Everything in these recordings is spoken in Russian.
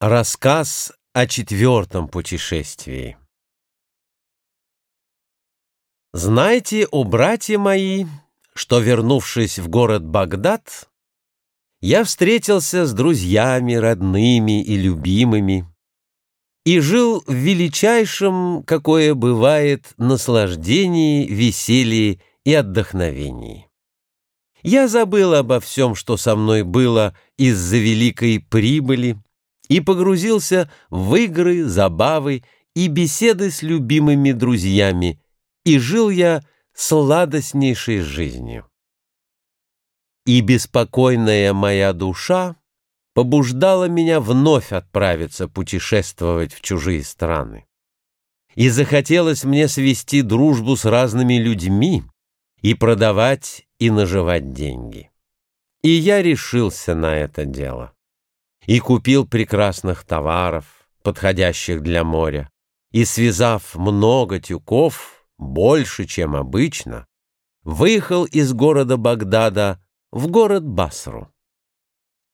Рассказ о четвертом путешествии Знайте, о братья мои, что, вернувшись в город Багдад, я встретился с друзьями, родными и любимыми и жил в величайшем, какое бывает, наслаждении, веселье и отдохновении. Я забыл обо всем, что со мной было из-за великой прибыли, и погрузился в игры, забавы и беседы с любимыми друзьями, и жил я сладостнейшей жизнью. И беспокойная моя душа побуждала меня вновь отправиться путешествовать в чужие страны. И захотелось мне свести дружбу с разными людьми и продавать и наживать деньги. И я решился на это дело и купил прекрасных товаров, подходящих для моря, и, связав много тюков, больше, чем обычно, выехал из города Багдада в город Басру.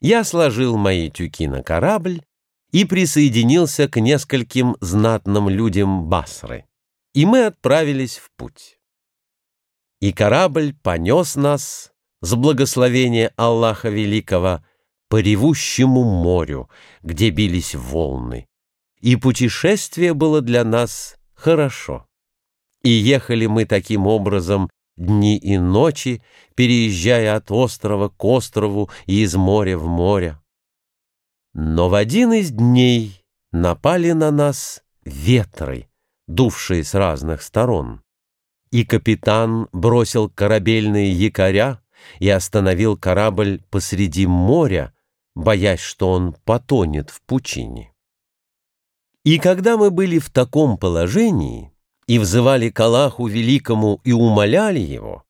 Я сложил мои тюки на корабль и присоединился к нескольким знатным людям Басры, и мы отправились в путь. И корабль понес нас с благословения Аллаха Великого по ревущему морю, где бились волны, и путешествие было для нас хорошо. И ехали мы таким образом дни и ночи, переезжая от острова к острову и из моря в море. Но в один из дней напали на нас ветры, дувшие с разных сторон, и капитан бросил корабельные якоря и остановил корабль посреди моря, боясь, что он потонет в пучине. И когда мы были в таком положении и взывали к Аллаху Великому и умоляли Его,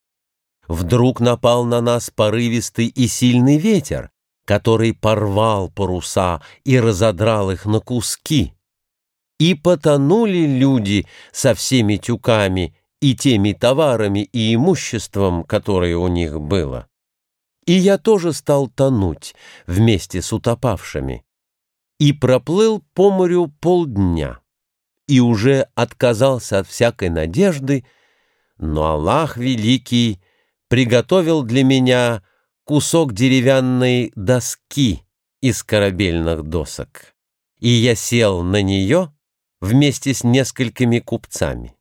вдруг напал на нас порывистый и сильный ветер, который порвал паруса и разодрал их на куски. И потонули люди со всеми тюками и теми товарами и имуществом, которое у них было. И я тоже стал тонуть вместе с утопавшими. И проплыл по морю полдня. И уже отказался от всякой надежды, но Аллах Великий приготовил для меня кусок деревянной доски из корабельных досок. И я сел на нее вместе с несколькими купцами.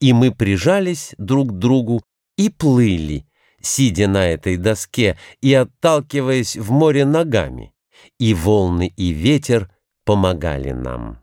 И мы прижались друг к другу и плыли, сидя на этой доске и отталкиваясь в море ногами, и волны и ветер помогали нам.